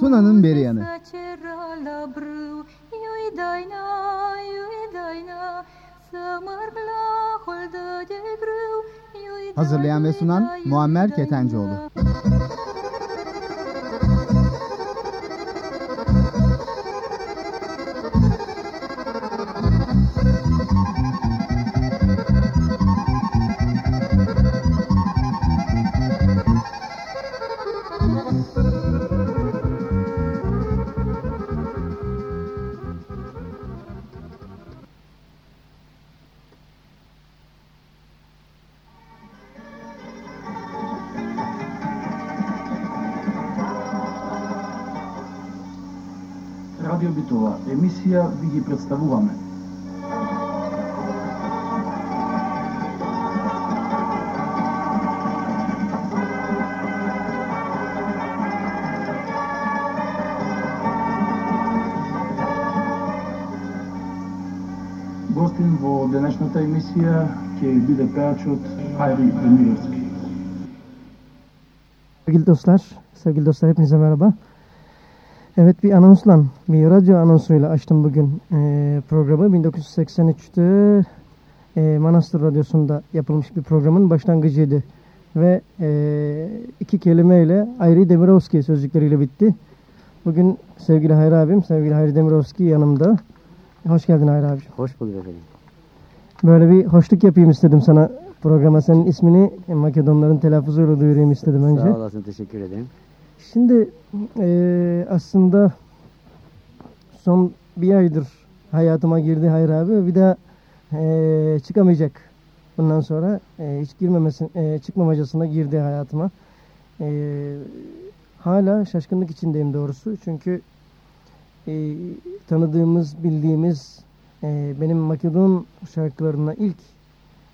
Tuna'nın beri yanı. Hazırlayan ve sunan Muammer Ketencoğlu. Емисија ви ги представуваме. Гостин во денешната емисија ќе биде пеачот Хайри Демировски. Sevgili dostlar, sevgili dostlar hepinize merhaba. Evet bir anonsla, bir radyo anonsuyla açtım bugün e, programı. 1983'te e, Manastır Radyosu'nda yapılmış bir programın başlangıcıydı. Ve e, iki kelimeyle Ayri Demirovski sözcükleriyle bitti. Bugün sevgili Hayri abim, sevgili Hayri Demirovski yanımda. Hoş geldin Hayri abi. Hoş bulduk efendim. Böyle bir hoşluk yapayım istedim sana programa. Senin ismini Makedonların telaffuzuyla duyurayım istedim önce. Sağ olasın, teşekkür ederim. Şimdi e, aslında son bir aydır hayatıma girdi Hayır abi. Bir daha e, çıkamayacak. Bundan sonra e, hiç girmemesin, e, çıkmamacasına girdi hayatıma. E, hala şaşkınlık içindeyim doğrusu. Çünkü e, tanıdığımız, bildiğimiz e, benim Makedon şarkılarına ilk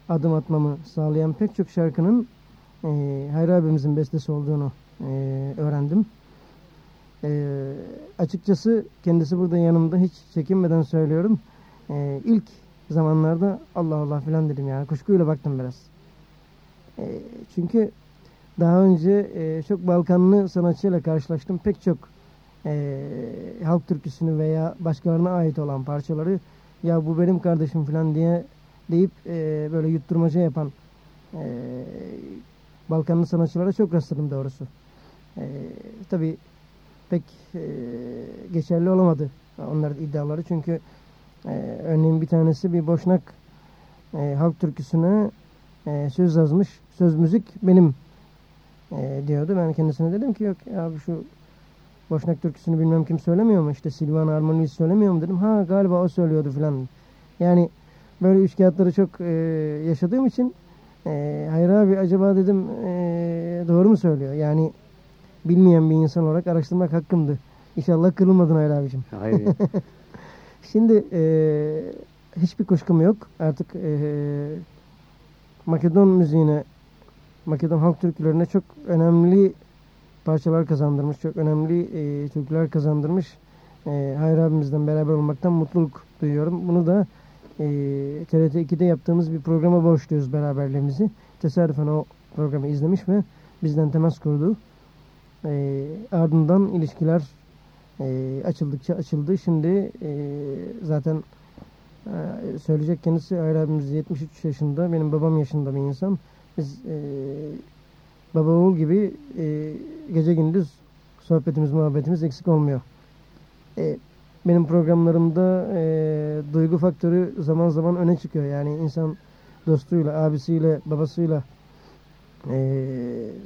adım atmamı sağlayan pek çok şarkının e, Hayri abimizin bestesi olduğunu e, öğrendim. E, açıkçası kendisi burada yanımda hiç çekinmeden söylüyorum. E, ilk zamanlarda Allah Allah filan dedim yani kuşkuyla baktım biraz. Çünkü daha önce e, çok Balkanlı sanatçıyla karşılaştım. Pek çok e, halk türküsünü veya başkalarına ait olan parçaları ya bu benim kardeşim filan diye deyip e, böyle yutturmaca yapan Balkanlı sanatçılara çok rastladım doğrusu. E, tabii pek e, geçerli olamadı onların iddiaları. Çünkü e, örneğin bir tanesi bir boşnak e, halk türküsüne e, söz yazmış. Söz müzik benim e, diyordu. Ben kendisine dedim ki yok abi şu boşnak türküsünü bilmem kim söylemiyor mu? İşte Silvan Armoni söylemiyor mu dedim. Ha galiba o söylüyordu filan. Yani böyle üç kağıtları çok e, yaşadığım için e, hayır abi acaba dedim e, doğru mu söylüyor? Yani bilmeyen bir insan olarak araştırmak hakkımdı. İnşallah kırılmadın Hayır abicim. Hayır. Şimdi e, hiçbir kuşkum yok. Artık e, Makedon müziğine, Makedon halk türkülerine çok önemli parçalar kazandırmış. Çok önemli e, türküler kazandırmış. E, Hayır abimizden beraber olmaktan mutluluk duyuyorum. Bunu da e, TRT 2'de yaptığımız bir programa borçluyuz beraberliğimizi. Tesadüfen o programı izlemiş ve bizden temas kurdu. E, ardından ilişkiler e, açıldıkça açıldı. Şimdi e, zaten e, söyleyecek kendisi Hayır abimiz 73 yaşında. Benim babam yaşında bir insan. Biz e, baba oğul gibi e, gece gündüz sohbetimiz, muhabbetimiz eksik olmuyor. E, benim programlarımda e, duygu faktörü zaman zaman öne çıkıyor. Yani insan dostuyla, abisiyle, babasıyla e,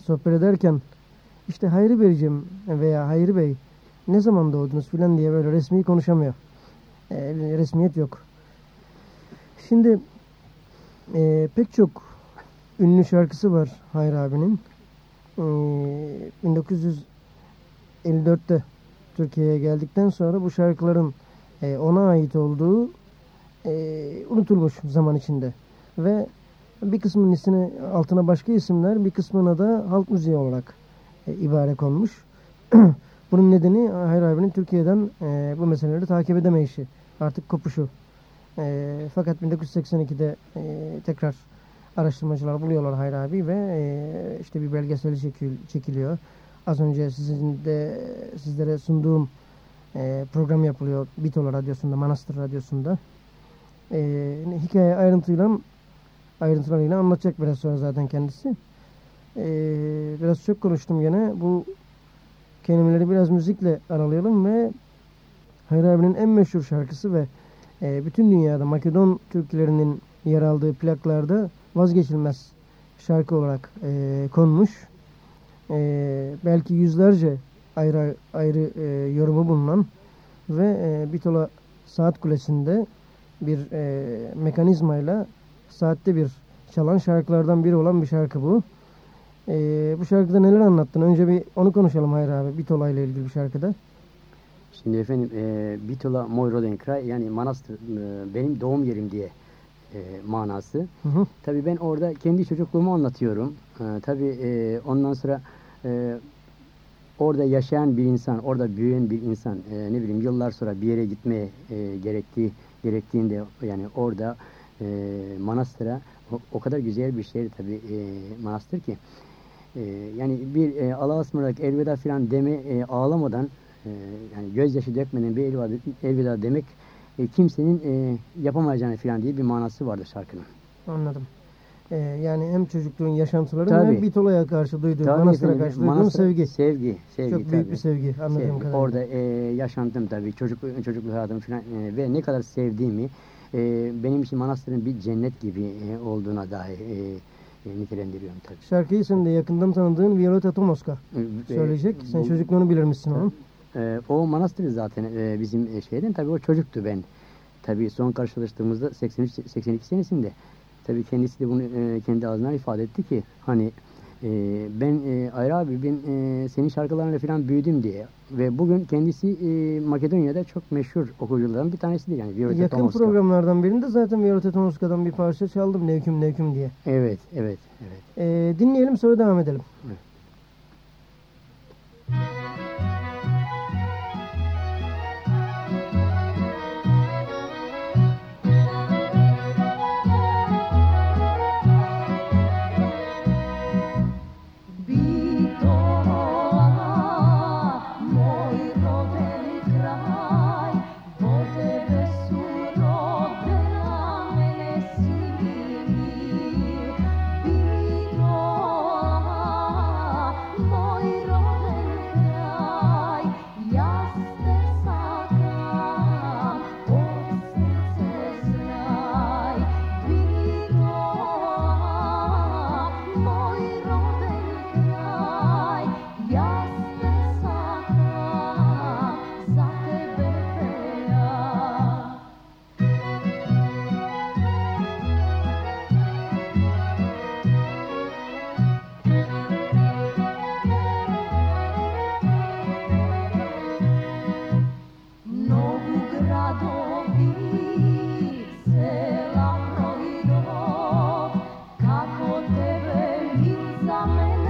sohbet ederken işte Hayri Beyciğim veya Hayri Bey ne zaman doğdunuz filan diye böyle resmi konuşamıyor. E, resmiyet yok. Şimdi e, pek çok ünlü şarkısı var Hayri abinin. E, 1954'te Türkiye'ye geldikten sonra bu şarkıların e, ona ait olduğu e, unutulmuş zaman içinde. Ve bir kısmının ismini altına başka isimler, bir kısmına da halk müziği olarak e, ibare konmuş. Bunun nedeni Hayır abinin Türkiye'den e, bu meseleleri takip edemeyişi. Artık kopuşu. E, fakat 1982'de e, tekrar araştırmacılar buluyorlar Hayır abi ve e, işte bir belgeseli çekil, çekiliyor. az önce sizin de sizlere sunduğum e, program yapılıyor Bitola Radyosu'nda, Manastır Radyosu'nda. E, hikaye ayrıntıyla ayrıntılarıyla anlatacak biraz sonra zaten kendisi. E, biraz çok konuştum gene. Bu kelimeleri biraz müzikle aralayalım ve Hayri abinin en meşhur şarkısı ve e, bütün dünyada Makedon türkülerinin yer aldığı plaklarda vazgeçilmez şarkı olarak e, konmuş. E, belki yüzlerce ayrı ayrı e, yorumu bulunan ve e, Bitola Saat Kulesi'nde bir e, mekanizmayla saatte bir çalan şarkılardan biri olan bir şarkı bu. E, bu şarkıda neler anlattın? Önce bir onu konuşalım Hayri abi. Bitola ile ilgili bir şarkıda. Şimdi efendim e, Bitola Moyrodenkray yani Manastır e, benim doğum yerim diye e, manası. Hı hı. Tabii ben orada kendi çocukluğumu anlatıyorum. E, tabii e, ondan sonra e, orada yaşayan bir insan, orada büyüyen bir insan e, ne bileyim yıllar sonra bir yere gitmeye e, gerektiği gerektiğinde yani orada e, manastıra o, o kadar güzel bir şehir tabii e, manastır ki e, yani bir e, Allah'a ısmarladık elveda filan deme e, ağlamadan e, yani gözyaşı dökmeden bir elveda, elveda demek e, kimsenin e, yapamayacağını filan diye bir manası vardı şarkının. Anladım. Ee, yani hem çocukluğun yaşantıları Tabii. hem Bitola'ya karşı duyduğun, Tabii Manastır'a efendim, karşı duyduğun manastır- sevgi. Sevgi, sevgi Çok büyük tabii. bir sevgi anladığım Sevgi. kadarıyla. Orada e, yaşantım tabii, çocuk, çocukluk hayatım falan e, ve ne kadar sevdiğimi e, benim için manastırın bir cennet gibi e, olduğuna dair e, e, nitelendiriyorum tabii. Şarkıyı sen de yakından tanıdığın Violeta Tomoska E, söyleyecek. Sen bu- çocukluğunu bilir misin onun? E, o manastır zaten e, bizim e, şeyden tabii o çocuktu ben. Tabii son karşılaştığımızda 83 82 senesinde tabii kendisi de bunu e, kendi ağzından ifade etti ki hani e, ben e, Ayrı abi ben e, senin şarkılarınla falan büyüdüm diye ve bugün kendisi e, Makedonya'da çok meşhur okuyuculardan bir tanesidir yani Violeta Yakın Tomoska. programlardan birinde zaten Violeta Tomoska'dan bir parça çaldım. Nevküm Nevküm diye. Evet, evet, evet. Ee, dinleyelim sonra devam edelim. Evet. river needs some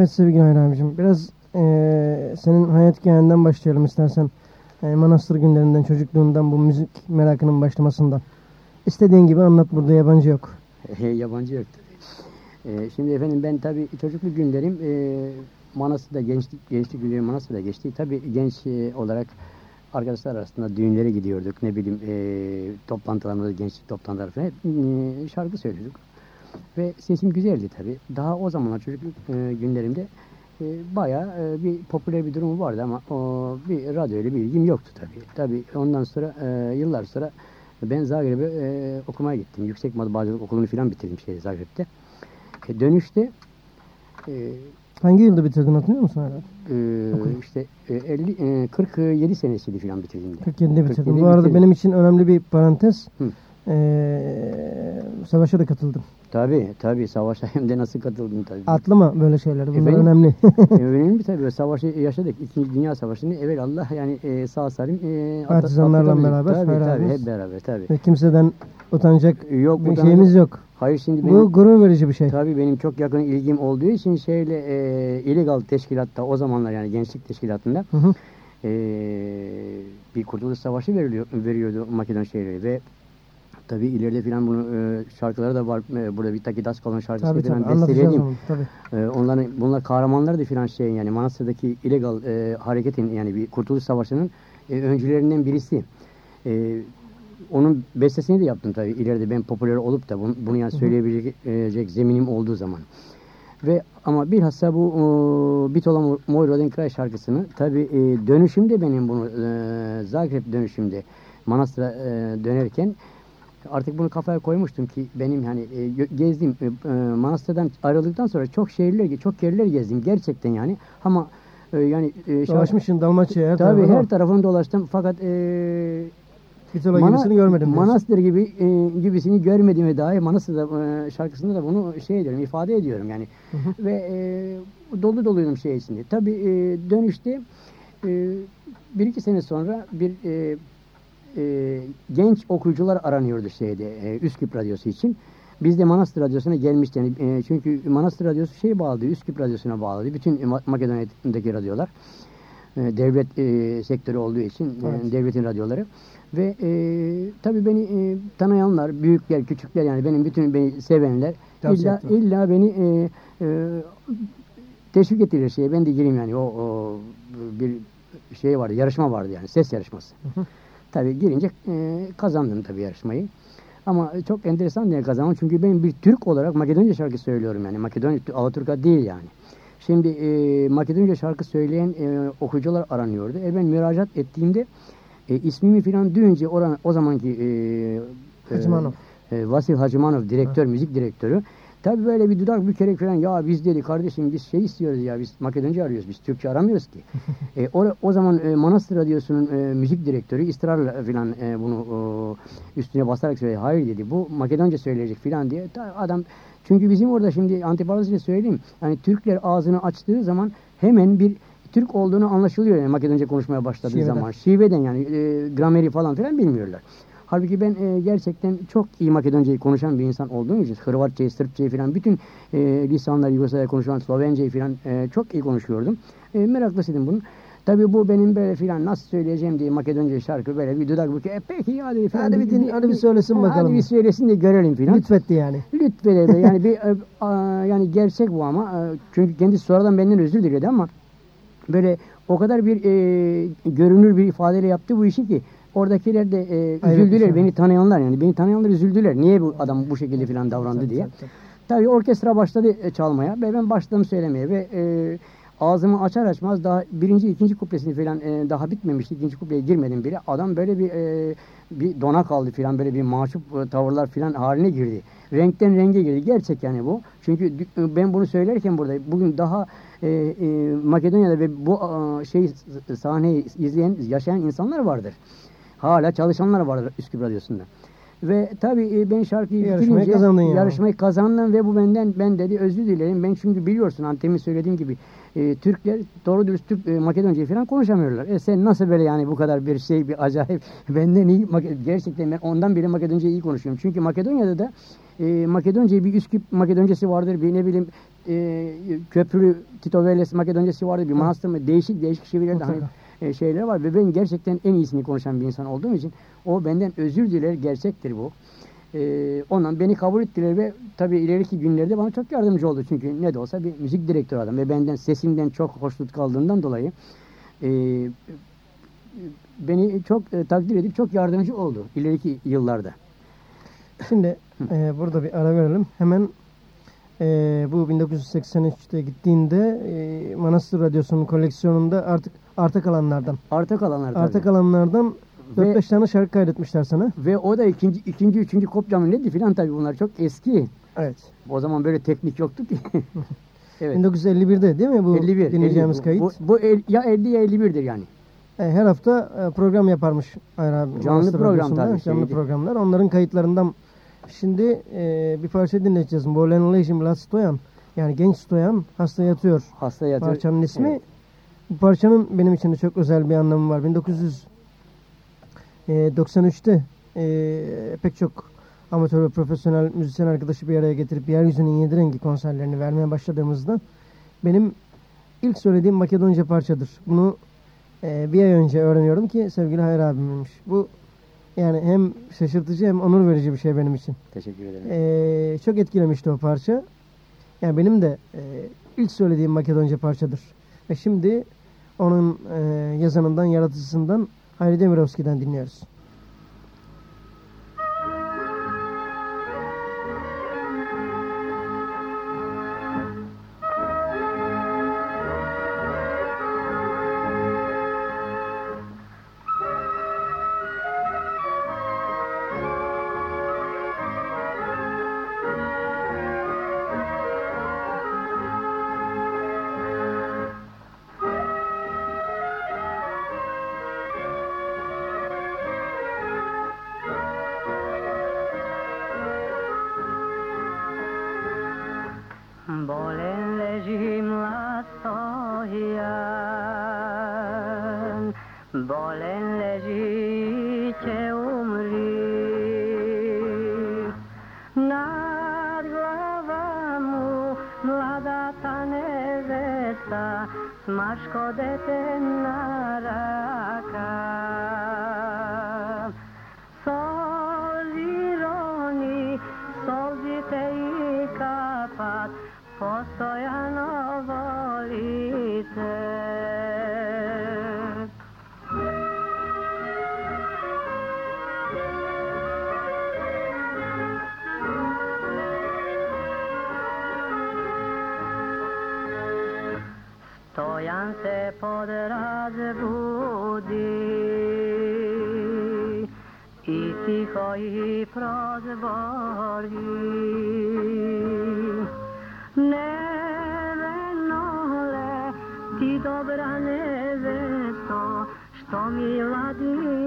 Evet sevgili Hayri abicim. Biraz eee, senin hayat hikayenden başlayalım istersen. Eee, manastır günlerinden, çocukluğundan, bu müzik merakının başlamasından. istediğin gibi anlat burada yabancı yok. Yabancı yok. Ee, şimdi efendim ben tabii çocukluk günlerim e, Manastır'da gençlik, gençlik günlerim Manastır'da geçti. Tabii genç e, olarak arkadaşlar arasında düğünlere gidiyorduk. Ne bileyim e, toplantılarımızda gençlik toplantıları falan e, şarkı söylüyorduk. Ve sesim güzeldi tabii. Daha o zamanlar çocukluk e, günlerimde e, bayağı e, bir popüler bir durum vardı ama o, bir radyo ile bir ilgim yoktu tabii. Tabii ondan sonra e, yıllar sonra ben Zagreb'e e, okumaya gittim. Yüksek matbaacılık okulunu falan bitirdim şey Zagreb'te. E, dönüşte e, Hangi yılda bitirdin hatırlıyor musun hala? e, işte e, 50 e, 47 senesiydi falan bitirdiğimde. 47'de bitirdin. 47'de Bu arada bitirdim. benim için önemli bir parantez. Hı. Ee, savaşa da katıldım. Tabii tabii savaşa hem de nasıl katıldım tabii. Atlama böyle şeyleri. Bunlar Efendim? önemli. Önemli tabii. O Savaşı yaşadık. İkinci Dünya Savaşı'nı evvel Allah yani e, sağ salim e, Partizanlarla beraber, tabii beraberiz. hep beraber tabii. Ve kimseden utanacak Yok bir şeyimiz yok. Hayır şimdi benim, Bu gurur verici bir şey. tabii benim çok yakın ilgim olduğu için şeyle e, illegal teşkilatta o zamanlar yani gençlik teşkilatında Hı hı. e, bir kurtuluş savaşı veriliyor, veriyordu Makedon şehirleri ve tabii ileride filan bunu e, şarkıları da var. E, burada bir Taki Kalın şarkısı Tabii tabii. Tabii. Ee, onların bunlar kahramanlar da filan şey yani Manastır'daki illegal e, hareketin yani bir kurtuluş savaşının e, öncülerinden birisi. E, onun bestesini de yaptım tabii ileride ben popüler olup da bunu, bunu yani söyleyebilecek zeminim olduğu zaman. Ve ama bilhassa bu e, Bitola Moj Roden Kraj şarkısını tabii e, dönüşümde benim bunu e, Zagreb dönüşümde Manastır'a e, dönerken artık bunu kafaya koymuştum ki benim hani e, gezdiğim e, e, Manastır'dan ayrıldıktan sonra çok şehirler çok yerler gezdim gerçekten yani ama e, yani e, Dolaşmışsın Dalmaçya'ya her tabii her tarafını dolaştım fakat e, Bitola Mana- gibisini görmedim. diyorsun. Manastır gibi e, gibisini görmediğime dair Manastır'da e, şarkısında da bunu şey ediyorum, ifade ediyorum yani. Ve e, dolu doluydum şey içinde. Tabii e, dönüşte e, bir iki sene sonra bir e, e, genç okuyucular aranıyordu şeyde e, Üsküp Radyosu için. Biz de Manastır Radyosu'na gelmişti. Yani, e, çünkü Manastır Radyosu şey bağladı, Üsküp Radyosu'na bağladı. Bütün Ma- Makedonya'daki radyolar. E, devlet e, sektörü olduğu için e, Evet. devletin radyoları. Ve e, tabii beni e, tanıyanlar, büyükler, küçükler yani benim bütün beni sevenler illa, illa beni e, e, teşvik ettiler şeye. Ben de gireyim yani o, o bir şey vardı, yarışma vardı yani ses yarışması. Tabii girince e, kazandım tabii yarışmayı. Ama çok enteresan diye kazandım çünkü ben bir Türk olarak Makedonca şarkı söylüyorum yani Makedonya Alaturka değil yani. Şimdi e, Makedonca şarkı söyleyen e, okuyucular aranıyordu. E ben müracaat ettiğimde e, ismimi filan duyunca oran, o zamanki e, e, Hacımanov. e, Vasil Hacımanov direktör, müzik direktörü. Tabii böyle bir dudak bükerek falan ya biz dedi kardeşim biz şey istiyoruz ya biz Makedonca arıyoruz biz Türkçe aramıyoruz ki. e, o, o zaman e, Manastır Radyosu'nun e, müzik direktörü ısrarla falan e, bunu e, üstüne basarak söyledi. Hayır dedi bu Makedonca söyleyecek falan diye. Ta- adam çünkü bizim orada şimdi antiparantezle söyleyeyim. Yani Türkler ağzını açtığı zaman hemen bir Türk olduğunu anlaşılıyor yani Makedonca konuşmaya başladığı Şiveden. zaman. Şiveden yani e, grameri falan filan bilmiyorlar. Halbuki ben e, gerçekten çok iyi Makedoncayı konuşan bir insan olduğum için Hırvatçayı, Sırpçayı falan bütün e, lisanlar Yugoslavya konuşan Slovencayı falan e, çok iyi konuşuyordum. E, meraklısıydım bunun. Tabii bu benim böyle filan nasıl söyleyeceğim diye Makedonca şarkı böyle bir dudak bükü. E, peki ya dedi filan. Hadi bir din- hadi bir söylesin Ha, bakalım. Hadi bir söylesin de görelim filan. Lütfetti yani. Lütfede be yani bir e, a, yani gerçek bu ama e, çünkü kendisi sonradan benden özür diledi ama böyle o kadar bir e, görünür bir ifadeyle yaptı bu işi ki oradakiler de e, üzüldüler şey. beni tanıyanlar yani beni tanıyanlar üzüldüler niye bu adam bu şekilde falan davrandı diye. Tabii orkestra başladı e, çalmaya ve ben başladım söylemeye ve e, ağzımı açar açmaz daha birinci ikinci kuplesini falan e, daha bitmemişti. ikinci kupleye girmedim bile. Adam böyle bir e, bir dona kaldı falan böyle bir mahcup e, tavırlar falan haline girdi. Renkten renge girdi. Gerçek yani bu. Çünkü dü- ben bunu söylerken burada bugün daha e, e, Makedonya'da ve bu e, şey sahneyi izleyen, yaşayan insanlar vardır. Hala çalışanlar vardır Üsküp Radyosu'nda. Ve tabii e, ben şarkıyı Yarışmayı bitirince kazandın yani. yarışmayı kazandım ve bu benden ben dedi özür dilerim. Ben çünkü biliyorsun Antem'in söylediğim gibi e, Türkler doğru dürüst Türk e, Makedoncayı falan konuşamıyorlar. E sen nasıl böyle yani bu kadar bir şey bir acayip benden iyi gerçekten ben ondan beri Makedoncayı iyi konuşuyorum. Çünkü Makedonya'da da e, Makedoncayı bir Üsküp Makedoncası vardır. Bir ne bileyim e, köprü Tito Veles Makedoncası vardır. Bir manastır mı değişik değişik şiirlerde hani. E, şeyler var ve ben gerçekten en iyisini konuşan bir insan olduğum için o benden özür diler gerçektir bu. e, ondan beni kabul ettiler ve tabii ileriki günlerde bana çok yardımcı oldu. Çünkü ne de olsa bir müzik direktörü adam ve benden sesimden çok hoşnut kaldığından dolayı e, beni çok e, takdir edip çok yardımcı oldu ileriki yıllarda. Şimdi e, burada bir ara verelim. Hemen e, bu 1983'te gittiğinde e, Manastır Radyosu'nun koleksiyonunda artık arta kalanlardan Arta kalanlar tabii. arta kalanlardan Ve- 4-5 tane şarkı kaydetmişler sana. Ve o da ikinci, ikinci üçüncü kopyamı neydi filan tabii bunlar çok eski. Evet. O zaman böyle teknik yoktu ki. evet. 1951'de değil mi bu 51. dinleyeceğimiz 50. kayıt? Bu, bu el- ya 50 ya 51'dir yani. E, her hafta e, program yaparmış Hayır abi. Canlı Manastır program tabii, Canlı şeydi. programlar. Onların kayıtlarından şimdi e, bir parça dinleyeceğiz. Bolen Leşim Mlad Stoyan. Yani genç Stoyan hasta yatıyor. Hasta yatıyor. Parçanın ismi. Evet. Bu parçanın benim için de çok özel bir anlamı var. 1993'te e, pek çok amatör ve profesyonel müzisyen arkadaşı bir araya getirip Yeryüzünün Yedi Rengi konserlerini vermeye başladığımızda benim ilk söylediğim Makedonca parçadır. Bunu e, bir ay önce öğreniyorum ki sevgili Hayır abimmiş. Bu yani hem şaşırtıcı hem onur verici bir şey benim için. Teşekkür ederim. Ee, çok etkilemişti o parça. Yani benim de e, ilk söylediğim Makedonca parçadır. Ve şimdi onun e, yazanından, yaratıcısından Hayri Demirovski'den dinliyoruz. Kapat, postojano volite. Stojan se podrazbudi i tiho i prozbori. obrane veto što mi ladi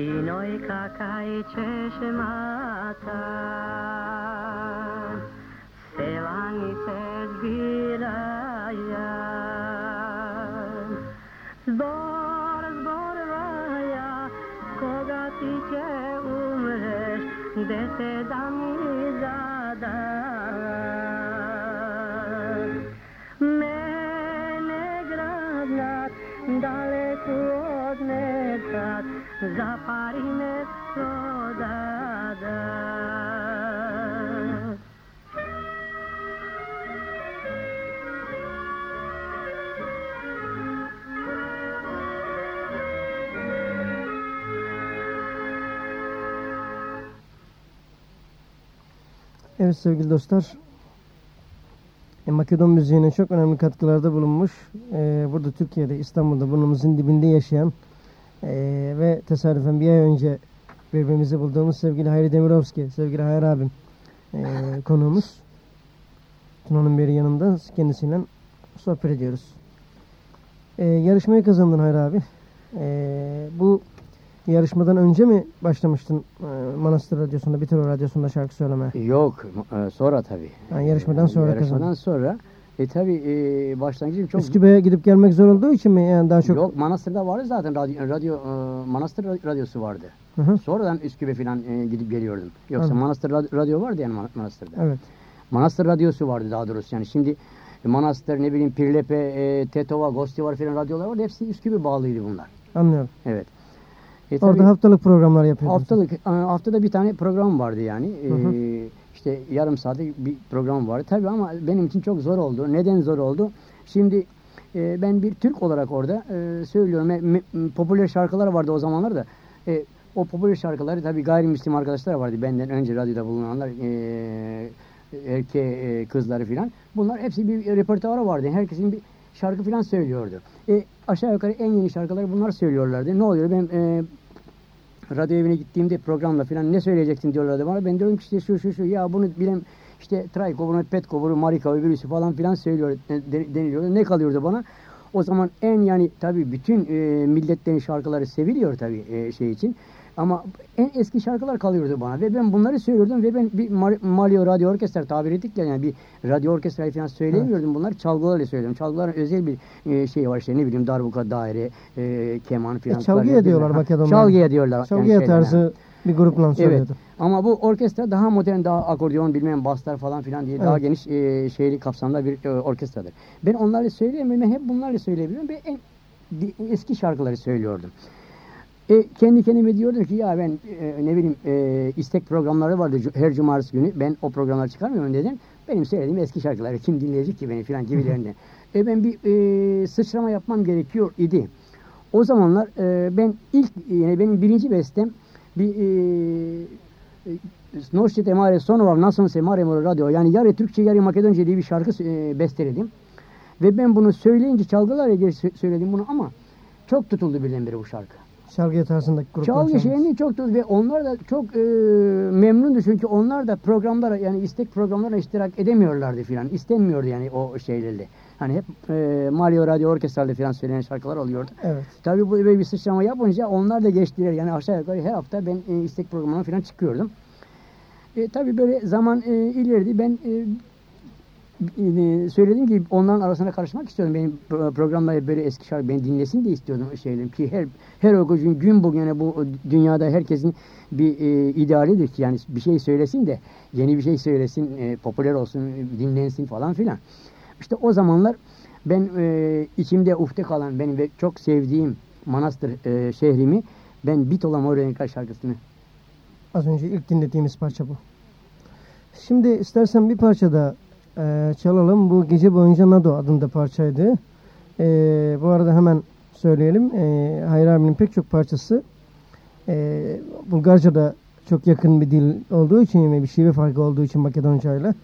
تینویکا mata چشماتا zbira ja Zbor, zbor vaja koga ti će umreš, dete da mi zada Mene gradnat, daleko od nekad, Zapad Evet sevgili dostlar. e, Makedon müziğine çok önemli katkılarda bulunmuş. e, burada Türkiye'de, İstanbul'da burnumuzun dibinde yaşayan e, ve tesadüfen bir ay önce birbirimizi bulduğumuz sevgili Hayri Demirovski, sevgili Hayri abim e, konuğumuz. Tuna'nın beri yanında kendisiyle sohbet ediyoruz. Yarışmayı kazandın Hayri abi. Bu yarışmadan önce mi başlamıştın e, Manastır Radyosu'nda, Bitiro Radyosu'nda şarkı söylemeye? Yok e, sonra tabii. Ha, yarışmadan sonra Yarışmadan kazandın. sonra e tabii e, başlangıcım çok Üsküp'e gidip gelmek zor olduğu için mi yani daha çok? Yok Manastır'da vardı zaten radyo, radyo e, Manastır radyosu vardı. Hı hı, Sonradan Üsküp'e falan e, gidip geliyordum. Yoksa Anladım. Manastır rad- radyo vardı yani Man- Manastır'da. Evet. Manastır radyosu vardı daha doğrusu yani şimdi Manastır ne bileyim Pirlepe, e, Tetova, Gostivar falan radyolar vardı. Hepsi Üsküp'e bağlıydı bunlar. Anlıyorum. Evet. E, Orada haftalık programlar yapıyordun. haftalık e, haftada bir tane program vardı yani. E, Hı hı. işte yarım saatlik bir program vardı. Tabii ama benim için çok zor oldu. Neden zor oldu? Şimdi e, ben bir Türk olarak orada e, söylüyorum. E, me- popüler şarkılar vardı o zamanlar da. E, o popüler şarkıları tabii gayrimüslim arkadaşlar vardı. Benden önce radyoda bulunanlar. E, erkeği, e, kızları filan. Bunlar hepsi bir repertuarı vardı. Herkesin bir şarkı filan söylüyordu. E, aşağı yukarı en yeni şarkıları bunlar söylüyorlardı. Ne oluyor? Ben e, radyo evine gittiğimde programla falan ne söyleyeceksin diyorlardı bana. Ben diyorum ki işte şu şu şu ya bunu bilem işte Trayko bunu Petko bunu Marika öbürüsü falan filan söylüyor de- de- deniliyordu. Ne kalıyordu bana? O zaman en yani tabii bütün e, milletlerin şarkıları seviliyor tabii e, şey için. Ama en eski şarkılar kalıyordu bana ve ben bunları söylüyordum ve ben bir Mar- Malio Radyo Orkestra tabir ettik ya yani bir radyo orkestrayı falan söyleyemiyordum. Bunları çalgılarla söylüyorum. Çalgıların özel bir e, şey var işte ne bileyim darbuka, daire, e, keman falan. E, çalgıya diyorlar Makedonlar. Çalgıya diyorlar. Çalgıya yani tarzı bir grupla Evet. söylüyordu. Ama bu orkestra daha modern, daha akordeon bilmem baslar falan filan diye daha Evet. geniş e, şeyli kapsamda bir e, orkestradır. Ben onlarla söyleyemiyorum. Hep bunlarla söyleyebiliyorum ve en eski şarkıları söylüyordum. E, kendi kendime diyordum ki ya ben e, ne bileyim e, istek programları vardı her cumartesi günü. Ben o programları çıkarmıyorum dedim. Benim söylediğim eski şarkıları kim dinleyecek ki beni filan gibilerinden. e, ben bir e, sıçrama yapmam gerekiyor idi. O zamanlar e, ben ilk yani benim birinci bestem bir e, Noşit Emare Sonova Nasıl Semare Moro Radyo yani yarı Türkçe yarı Makedonca diye bir şarkı e, besteledim. Ve ben bunu söyleyince çalgılarla ilgili sö- söyledim bunu ama çok tutuldu birdenbire bu şarkı. Çalgıya tarzındaki gruplar Çalgı şeyini çok tutuldu ve onlar da çok e, memnundu çünkü onlar da programlara yani istek programlara iştirak edemiyorlardı filan. İstenmiyordu yani o şeylerle. Hani hep e, Mario Radyo Orkestral'da filan söylenen şarkılar oluyordu. Evet. Tabii bu böyle bir sıçrama yapınca onlar da geçtiler. Yani aşağı yukarı her hafta ben e, istek programına falan çıkıyordum. E, tabii böyle zaman e, ileridi. Ben e, söyledim ki onların arasına karışmak istiyordum. Benim pro- programları böyle eski şarkı beni dinlesin de istiyordum şeylerim ki her her okuyucunun gün bugüne bu dünyada herkesin bir e, idealidir ki yani bir şey söylesin de yeni bir şey söylesin, e, popüler olsun, dinlensin falan filan. İşte o zamanlar ben e, içimde ufte kalan benim ve çok sevdiğim Manastır e, şehrimi ben Bitola Morenica şarkısını Az önce ilk dinlediğimiz parça bu. Şimdi istersen bir parça da e, çalalım. Bu Gece Boyunca Nado adında parçaydı. E, bu arada hemen söyleyelim. E, Hayır abinin pek çok parçası e, Bulgarca'da çok yakın bir dil olduğu için ve bir şive farkı olduğu için Makedonca'yla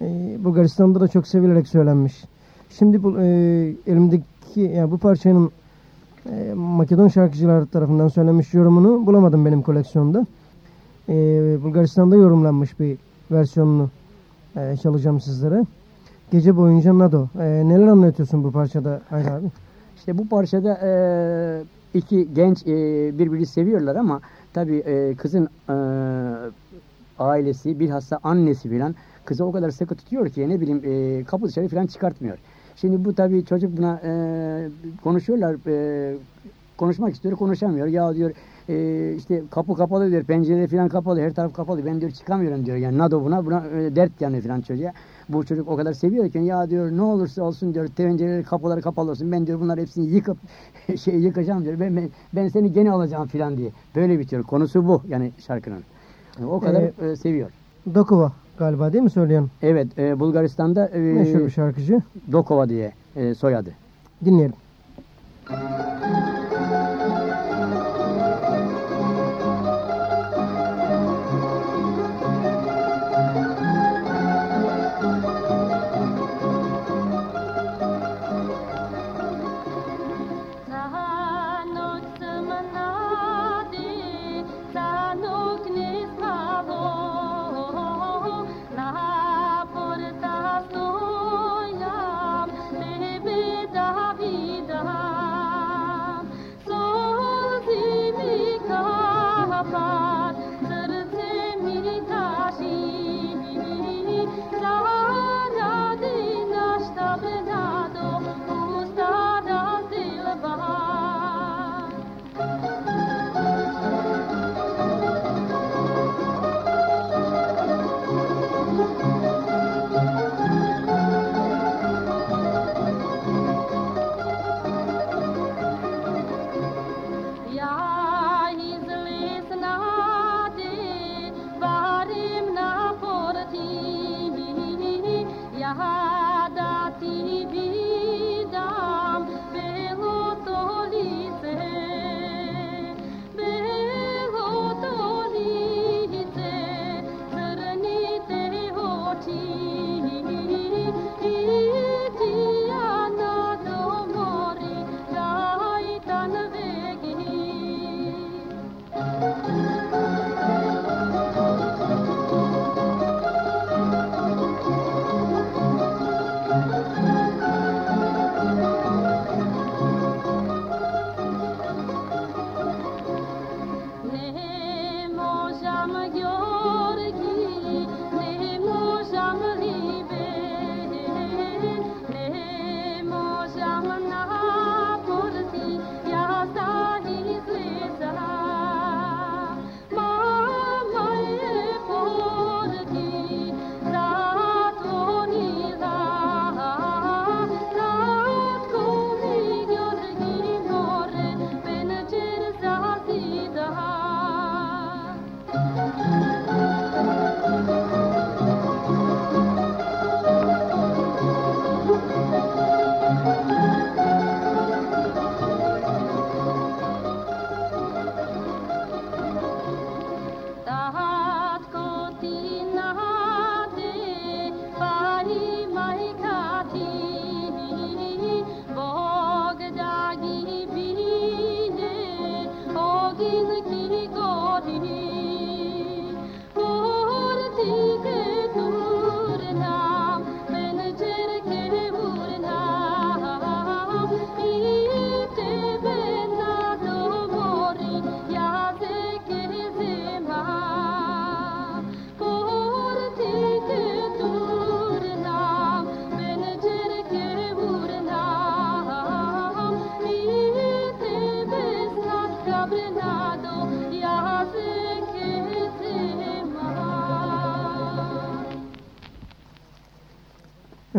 e, Bulgaristan'da da çok sevilerek söylenmiş. Şimdi bu e, elimdeki yani bu parçanın e, Makedon şarkıcılar tarafından söylenmiş yorumunu bulamadım benim koleksiyonda. E, Bulgaristan'da yorumlanmış bir versiyonunu e, çalacağım sizlere. Gece boyunca Nado. E, neler anlatıyorsun bu parçada Hayri abi? İşte bu parçada e, iki genç e, birbirini seviyorlar ama tabii e, kızın e, ailesi bilhassa annesi filan kızı o kadar sıkı tutuyor ki ne bileyim e, kapı dışarı filan çıkartmıyor. Şimdi bu tabii çocuk buna e, konuşuyorlar e, konuşmak istiyor konuşamıyor. Ya diyor e, işte kapı kapalı diyor pencere filan kapalı her taraf kapalı ben diyor çıkamıyorum diyor. Yani Nado buna buna e, dert yani filan çocuğa. Bu çocuk o kadar seviyor ki ya diyor ne olursa olsun diyor pencereleri kapıları kapalı olsun. Ben diyor bunları hepsini yıkıp şey yıkacağım diyor. Ben, ben, ben seni gene alacağım filan diye. Böyle bitiyor. Konusu bu yani şarkının. Yani o kadar Ee, e, seviyor. Dokova galiba değil mi söyleyen? Evet e, Bulgaristan'da e, Meşhur bir şarkıcı. Dokova diye e, soyadı. Dinleyelim. Tanok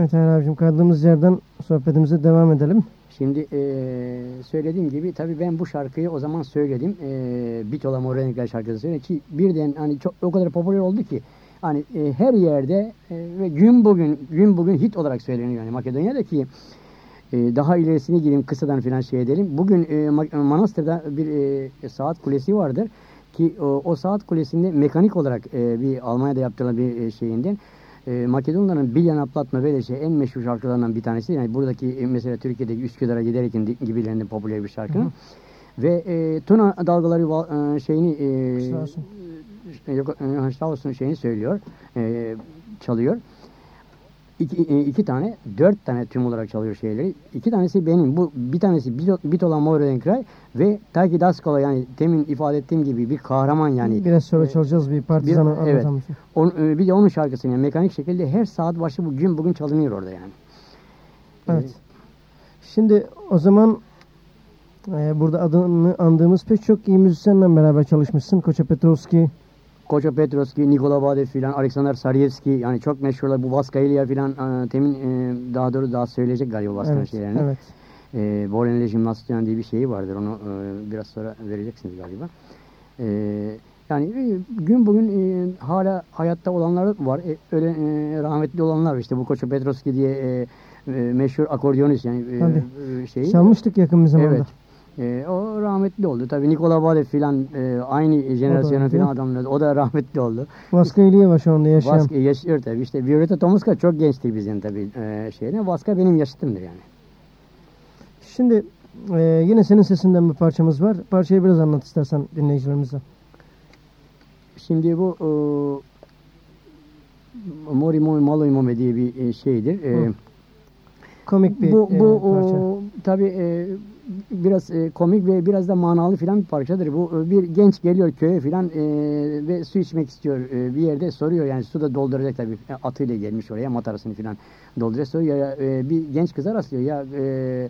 Evet Hayri abicim kaldığımız yerden sohbetimize devam edelim. Şimdi eee, söylediğim gibi tabii ben bu şarkıyı o zaman söyledim. Eee Bitola Morenikler şarkısı söyledim ki birden hani çok o kadar popüler oldu ki hani e, her yerde e, ve gün bugün gün bugün hit olarak söyleniyor yani Makedonya'da ki e, daha ilerisini gireyim kısadan filan şey edelim. Bugün e, Ma- Manastır'da bir e, saat kulesi vardır ki o, o saat kulesinde mekanik olarak e, bir Almanya'da yaptırılan bir e, şeyinden e, Makedonların Bilyan Aplatma böyle şey en meşhur şarkılarından bir tanesi. Yani buradaki e, mesela Türkiye'deki Üsküdar'a giderek gibilerinin popüler bir şarkı. Ve e, Tuna dalgaları e, şeyini e, olsun. e, e, şeyini söylüyor. E, çalıyor. İki, e, iki tane, dört tane tüm olarak çalıyor şeyleri. İki tanesi benim. Bu bir tanesi Bit, bit olan Mor Renkray ve Taki Daskala yani temin ifade ettiğim gibi bir kahraman yani. Biraz sonra çalacağız bir partizanı Bir- evet. On, e, bir de onun şarkısını yani mekanik şekilde her saat başı bugün bugün çalınıyor orada yani. Evet. Şimdi o zaman e, burada adını andığımız pek çok iyi müzisyenle beraber çalışmışsın. Koça Petrovski, Koça Petrovski, Nikola Badev filan, Alexander Saryevski yani çok meşhurlar. Bu Vaskailia filan e, temin e, daha doğru daha söyleyecek galiba Vaska'nın Evet, şeylerini. evet. E, Jimnasyon diye bir şeyi vardır. Onu e, biraz sonra vereceksiniz galiba. E, yani e, gün bugün e, hala hayatta olanlar var. E, öyle e, rahmetli olanlar. İşte bu Koça Petrovski diye e, e, meşhur akordiyonist yani e, Tabii. e, şeyi. Çalmıştık yakın bir zamanda. Evet. E, o rahmetli oldu. Tabii Nikola Badev filan e, aynı jenerasyonun filan adamları. O da rahmetli oldu. Vaska İliye var şu anda yaşayan. Vaska yaşıyor tabii. İşte Violeta Tomuska çok gençtir bizim tabii e, şeyine. Vaska benim yaşıtımdır yani. Şimdi e, yine senin sesinden bir parçamız var. Parçayı biraz anlat istersen dinleyicilerimize. Şimdi bu e, Mori Mori Malo Imome diye bir e, şeydir. E. Komik bir bu e, bu parça. o, tabii e, biraz e, komik ve biraz da manalı filan bir parçadır. Bu e, bir genç geliyor köye filan e, ve su içmek istiyor e, bir yerde soruyor yani su da dolduracak tabii E, atıyla gelmiş oraya matarasını filan dolduracak soruyor ya e, bir genç kıza rastlıyor ya e,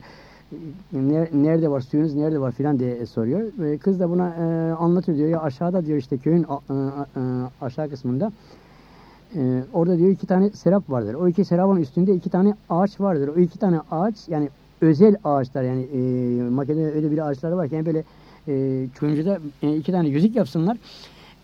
ner- nerede var suyunuz nerede var filan diye soruyor. E, kız da buna e, anlatıyor diyor ya aşağıda diyor işte köyün a- a- a- aşağı kısmında ee, orada diyor iki tane serap vardır. O iki serapın üstünde iki tane ağaç vardır. O iki tane ağaç yani özel ağaçlar yani e, Makedonya'da öyle bir ağaçları var ki yani böyle e, kuyumcuda e, iki tane yüzük yapsınlar.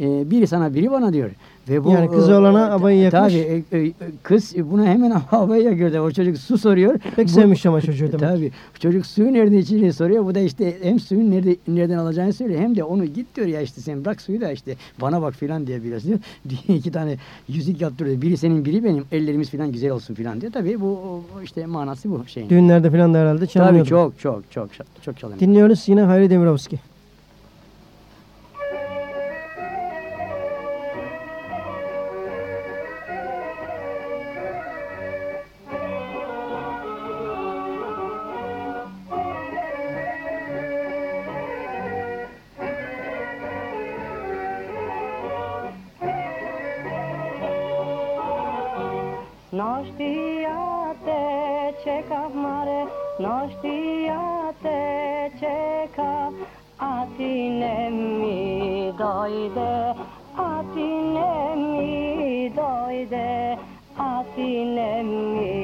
E, biri sana biri bana diyor. Ve bu, Yani kız e, olana abayı yakmış. Tabii e, e, kız buna hemen abayı yakıyor. O çocuk su soruyor. Pek Bu- sevmiş ama çocuğu demek. Tabii. Çocuk suyu nerede içeceğini soruyor. Bu da işte hem suyun nerede, nereden alacağını söylüyor. Hem de onu git diyor ya işte sen bırak suyu da işte bana bak filan diye biraz diyor. İki tane yüzük yaptırıyor. Biri senin biri benim. Ellerimiz filan güzel olsun filan diyor. Tabii bu işte manası bu şeyin. Düğünlerde falan da herhalde çalınıyordu. Tabii çok çok çok çok çalınıyor. Dinliyoruz yine Hayri Demirovski. Nu știate ce cap A tine mi doide, a tine mi doide A tine mi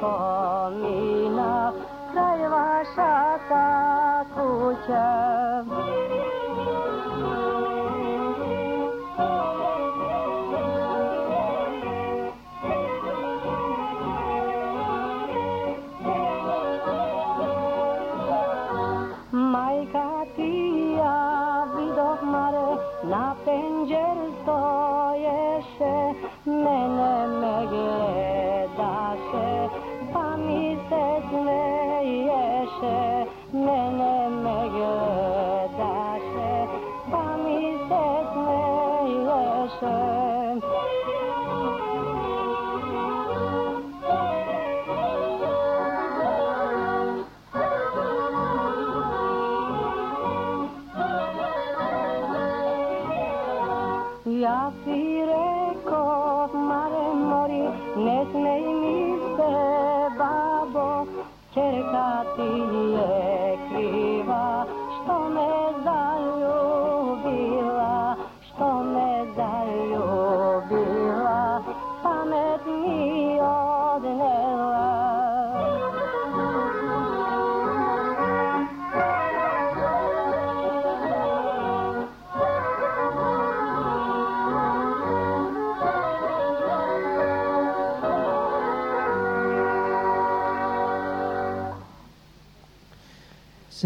palina, krajva šata kuća.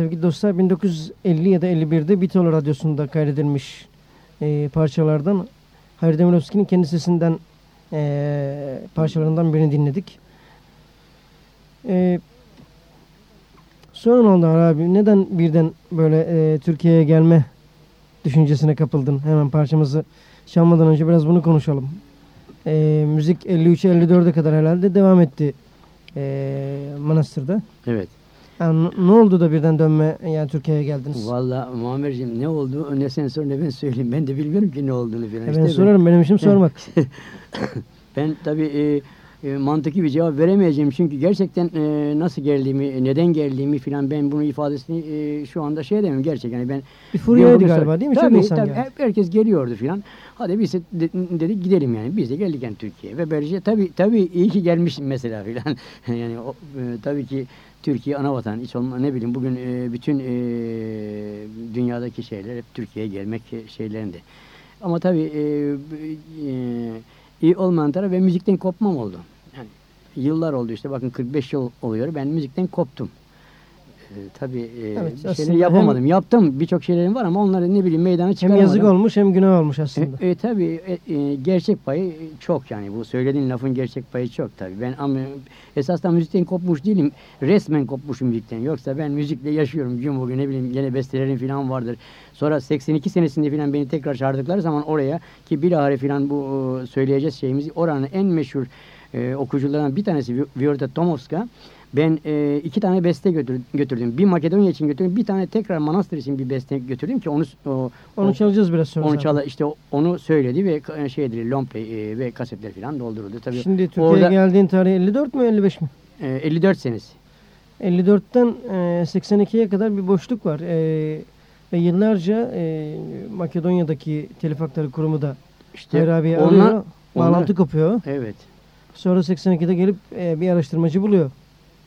Sevgili dostlar 1950 ya da 51'de Bitola Radyosu'nda kaydedilmiş e, parçalardan Hayri Demirovski'nin kendi sesinden e, parçalarından birini dinledik. E, sonra ne oldu abi? Neden birden böyle e, Türkiye'ye gelme düşüncesine kapıldın? Hemen parçamızı çalmadan önce biraz bunu konuşalım. E, müzik 53'e 54'e kadar herhalde devam etti e, Manastır'da. Evet. Yani ne oldu da birden dönme yani Türkiye'ye geldiniz? Valla Muammer'cim ne oldu? Ne sen sor ne ben söyleyeyim. Ben de bilmiyorum ki ne olduğunu falan. E ben İşte sorarım benim işim sormak. Ben tabii e, e, mantıki bir cevap veremeyeceğim çünkü gerçekten e, nasıl geldiğimi, neden geldiğimi filan ben bunu ifadesini e, şu anda şey edemem gerçekten. Yani ben Bir furyaydı galiba değil mi? Çok Tabii, insan tabii. Hep herkes geliyordu filan. Hadi biz de, de- dedik gidelim yani. Biz de geldik yani Türkiye'ye ve böylece tabii tabii iyi ki gelmişim mesela filan. yani o, e, tabii ki Türkiye ana vatan hiç olma ne bileyim bugün e, bütün e, dünyadaki şeyler hep Türkiye'ye gelmek şeylerinde. Ama tabii e, e, iyi olmayan taraf ve müzikten kopmam oldu. Yani yıllar oldu işte bakın 45 yıl oluyor ben müzikten koptum. E, tabii e, Evet, bir şeyleri yapamadım. hem- Yaptım birçok şeylerim var ama onları ne bileyim meydana Hem çıkaramadım. yazık olmuş hem günah olmuş aslında. E, e, tabii e, e, gerçek payı çok yani bu söylediğin lafın gerçek payı çok tabii. Ben ama esasında müzikten kopmuş değilim. Resmen kopmuşum müzikten. Yoksa ben müzikle yaşıyorum. Gün bugün ne bileyim gene bestelerim falan vardır. Sonra 82 senesinde falan beni tekrar çağırdıkları zaman oraya ki bilahare falan bu söyleyeceğiz şeyimiz oranın en meşhur e, okuyucularından bir tanesi Vi- Violeta Tomovska. Ben e, iki tane beste götür, götürdüm. Bir Makedonya için götürdüm. Bir tane tekrar Manastır için bir beste götürdüm ki onu o, Onu o- çalacağız biraz sonra. onu çala işte onu söyledi ve şeydir play e, ve kasetler falan dolduruldu. Tabii Şimdi Türkiye'ye orada geldiğin tarih 54 mü 55 mi? e, 54 senesi. 54'ten e, 82'ye kadar bir boşluk var. E, ve yıllarca e, Makedonya'daki Telif Hakları Kurumu da İşte Hayri abiyi onlar- arıyor. Bağlantı kopuyor. Evet. Sonra 82'de gelip e, bir araştırmacı buluyor.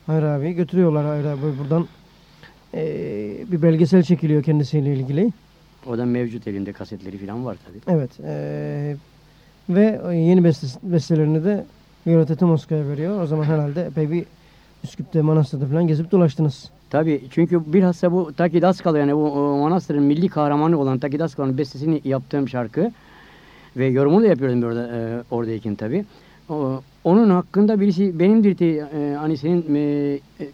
Hayri abi götürüyorlar Hayri abi buradan. E, bir belgesel çekiliyor kendisiyle ilgili. O da mevcut elinde kasetleri falan var tabii. Evet. e, ve yeni beste, bestelerini de Violeta Tomoska'ya veriyor. O zaman herhalde epey bir Üsküp'te, Manastır'da falan gezip dolaştınız. Tabii çünkü bilhassa bu Taki Daskal yani bu o, Manastır'ın milli kahramanı olan Taki Daskal'ın bestesini yaptığım şarkı ve yorumunu da yapıyordum orada e, oradayken tabii. Onun hakkında birisi benimdir diye e, hani senin e, e,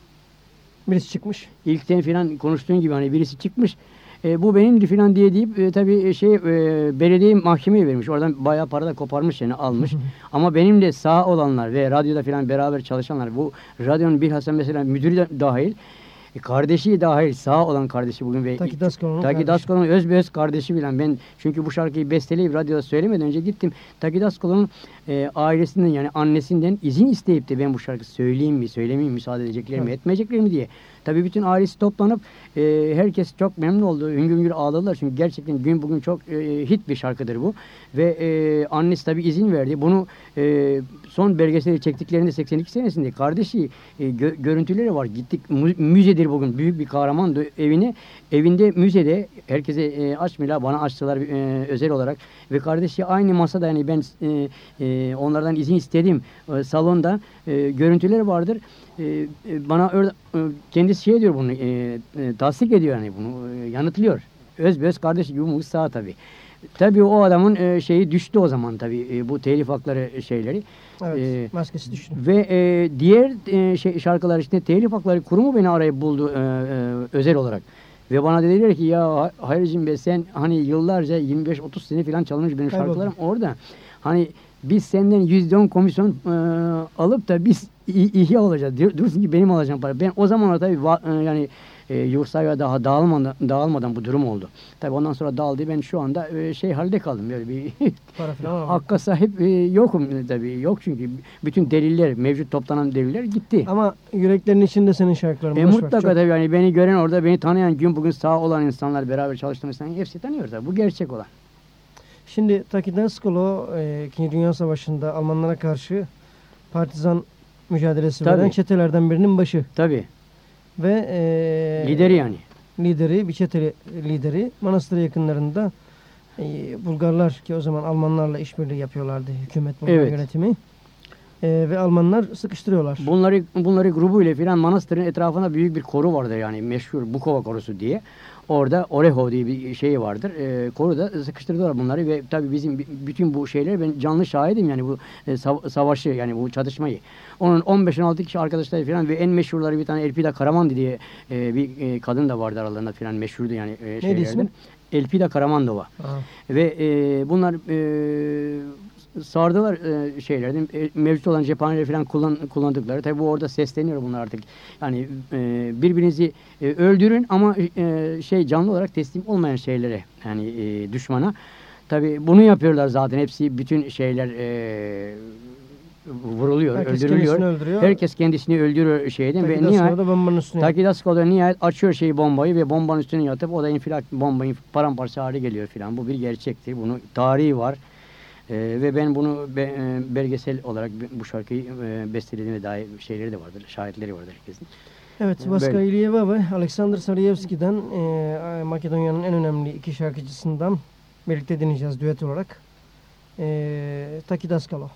Birisi çıkmış. ilkten falan konuştuğun gibi hani birisi çıkmış. E, bu benimdi falan diye deyip e, tabii şey e, belediye mahkemeye vermiş. Oradan bayağı para da koparmış yani almış. Ama benimle sağ olanlar ve radyoda falan beraber çalışanlar bu radyonun bilhassa mesela müdürü de dahil e, kardeşi dahil sağ olan kardeşi bugün ve Taki Daskal'ın Taki kardeşi. Daskal'ın öz bir öz kardeşi bilen ben çünkü bu şarkıyı besteleyip radyoda söylemeden önce gittim. Taki Daskal'ın e, ailesinden yani annesinden izin isteyip de ben bu şarkı söyleyeyim mi söylemeyeyim müsaade edecekler mi Evet. etmeyecekler mi diye. Tabii bütün ailesi toplanıp e, herkes çok memnun oldu. Hüngür hüngür ağladılar. Çünkü gerçekten gün bugün çok e, hit bir şarkıdır bu. Ve e, annesi tabii izin verdi. Bunu e, son belgeseli çektiklerinde 82 senesinde kardeşi e, gö- görüntüleri var. Gittik müzedir bugün. Büyük bir kahramandı evine. Evinde müzede herkese e, açmıyorlar. Bana açtılar e, özel olarak. Ve kardeşi aynı masada yani ben e, e, onlardan izin istedim. E, salonda e, görüntüleri vardır. E, e, bana öyle, kendisi şey diyor bunu e, e, tasdik ediyor yani bunu e, yanıtlıyor. Öz öz kardeşi gibi Musa tabii. Tabii o adamın e, şeyi düştü o zaman tabii e, bu telif hakları şeyleri. Evet. E, maskesi düştü. ve e, diğer e, şey, şarkılar işte telif hakları kurumu beni arayıp buldu e, e, özel olarak. Ve bana dediler ki ya Hayricim be sen hani yıllarca 25-30 sene falan çalınmış benim Kayboldu. şarkılarım orada. Hani biz senden %10 komisyon e, alıp da biz ihya olacağız. Diyor- Diyorsun ki benim alacağım para. Ben o zamanlar tabii va- e, yani e, Yugoslavya daha dağılmadan, dağılmadan bu durum oldu. Tabii ondan sonra dağıldı. Ben şu anda e, şey halde kaldım. Böyle bir Para falan ama. Hakka sahip e, yokum tabii. Yok çünkü bütün deliller, mevcut toplanan deliller gitti. Ama yüreklerin içinde senin şarkıların. E, mutlaka Çok- tabii yani beni gören orada beni tanıyan gün bugün sağ olan insanlar beraber çalıştığım insanlar hepsi tanıyor tabii. Bu gerçek olan. Şimdi Taki Daskalo e, İkinci Dünya Savaşı'nda Almanlara karşı partizan mücadelesi Tabii. veren çetelerden birinin başı. Tabii. Ve e, Lideri yani. lideri, bir çete lideri Manastır yakınlarında e, Bulgarlar ki o zaman Almanlarla işbirliği yapıyorlardı hükümet Bulgar Evet. yönetimi. e, ve Almanlar sıkıştırıyorlar. Bunları bunları grubuyla filan manastırın etrafında büyük bir koru vardır yani meşhur Bukova korusu diye. Orada Oreho diye bir şey vardır. E, koruda sıkıştırdılar bunları ve tabii bizim bütün bu şeyler ben canlı şahidim yani bu e, sav- savaşı yani bu çatışmayı. Onun 15-16 kişi arkadaşları filan ve en meşhurları bir tane Elpida Karaman diye e, bir e, kadın da vardı aralarında filan meşhurdu yani e, Neydi ismi? Elpida Karamandova. Aa. Ve e, bunlar e, sardılar e, şeylerden e, mevcut olan cephaneleri falan kullan, kullandıkları. Tabi bu orada sesleniyor bunlar artık. Yani e, birbirinizi e, öldürün ama e, şey canlı olarak teslim olmayan şeylere yani e, düşmana. Tabi bunu yapıyorlar zaten hepsi bütün şeyler e, vuruluyor, Herkes öldürülüyor. kendisini öldürüyor. Herkes kendisini öldürüyor şeyden ve da bombanın üstüne. Takidasko da nihayet açıyor şeyi bombayı ve bombanın üstüne yatıp o da infilak bombayı paramparça hale geliyor filan. Bu bir gerçektir. Bunun tarihi var. Ee, ve ben bunu be- e, belgesel olarak bu şarkıyı e, bestelediğime dair şeyleri de vardır. Şahitleri vardır herkesin. Evet, Böyle. Vaska İlyeva ve Alexander Sarıyevski'den e, Makedonya'nın en önemli iki şarkıcısından birlikte dinleyeceğiz düet olarak. E, Taki Daskalo.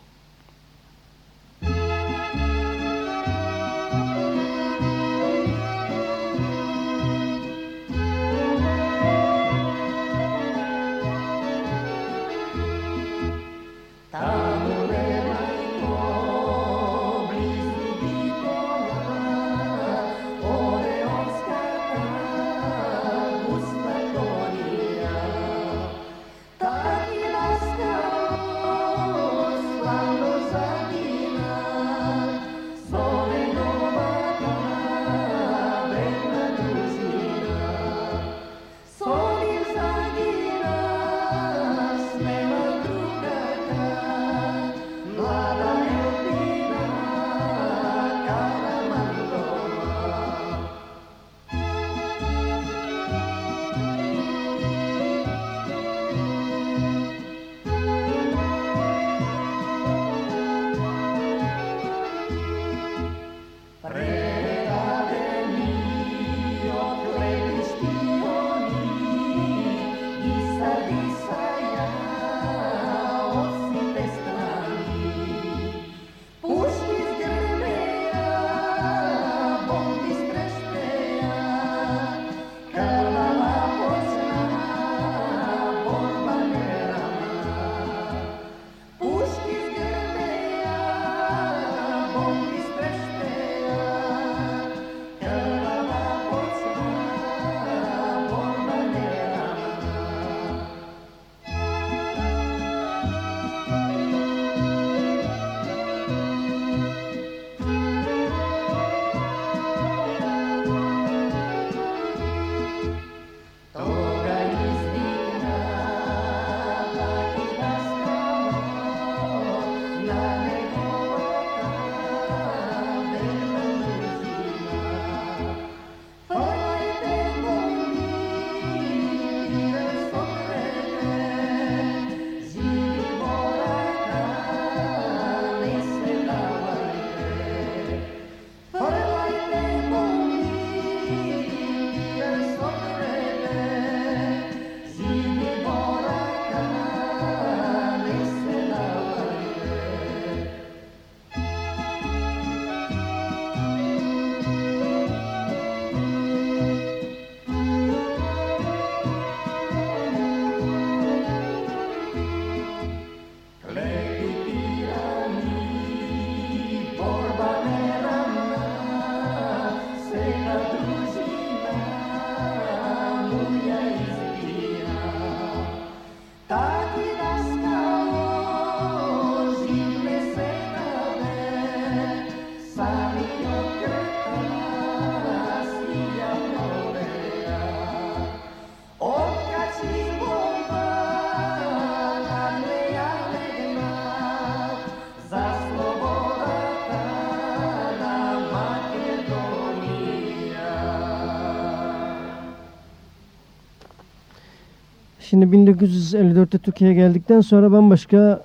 Şimdi 1954'te Türkiye'ye geldikten sonra bambaşka